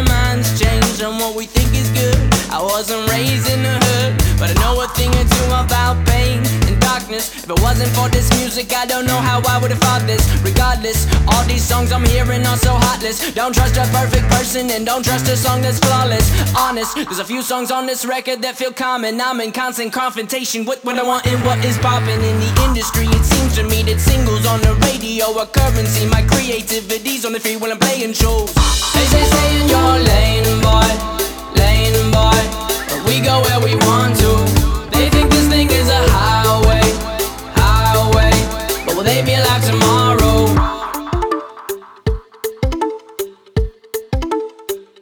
our minds change on what we think is good. I wasn't raised in the hood, but I know a thing or two about pain darkness. If it wasn't for this music, I don't know how I would have thought this. Regardless, all these songs I'm hearing are so heartless. Don't trust a perfect person and don't trust a song that's flawless. Honest, there's a few songs on this record that feel common. I'm in constant confrontation with what I want and what is popping in the industry. It seems to me that singles on the radio are currency. My creativity's on the free when I'm playing shows. They say stay in your lane, boy, tomorrow?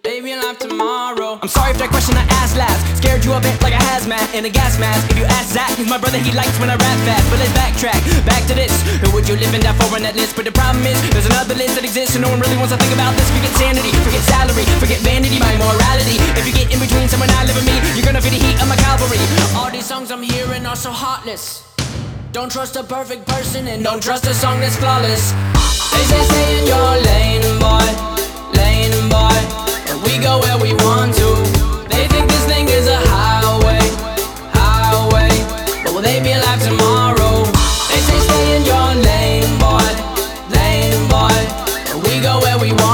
Baby, alive tomorrow. I'm sorry if that question I asked last scared you a bit like a hazmat in a gas mask. If you ask Zach, he's my brother, he likes when I rap fast. But let's backtrack, back to this. Who would you live and die for on that list? But the problem is, there's another list that exists, and no one really wants to think about this. Forget sanity, forget salary, forget vanity, my morality. If you get in between someone I live and me, you're gonna feel the heat of my cavalry. All these songs I'm hearing are so heartless. Don't trust a perfect person and don't trust a song that's flawless. They say stay in your lane, boy, lane, boy. But we go where we want to. They think this thing is a highway, highway. But will they be alive tomorrow? They say stay in your lane, boy, lane, boy. But we go where we want.